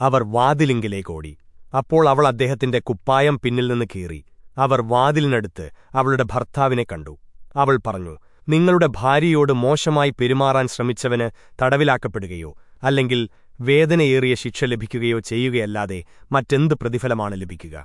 അവർ വാതിലിങ്കിലേക്കോടി അപ്പോൾ അവൾ അദ്ദേഹത്തിന്റെ കുപ്പായം പിന്നിൽ നിന്ന് കീറി. അവർ വാതിലിനടുത്ത് അവളുടെ ഭർത്താവിനെ കണ്ടു. അവൾ പറഞ്ഞു നിങ്ങളുടെ ഭാര്യയോട് മോശമായി പെരുമാറാൻ ശ്രമിച്ചവന് തടവിലാക്കപ്പെടുകയോ അല്ലെങ്കിൽ വേദനയേറിയ ശിക്ഷ ലഭിക്കുകയോ ചെയ്യുകയല്ലാതെ മറ്റെന്ത് പ്രതിഫലമാണ് ലഭിക്കുക?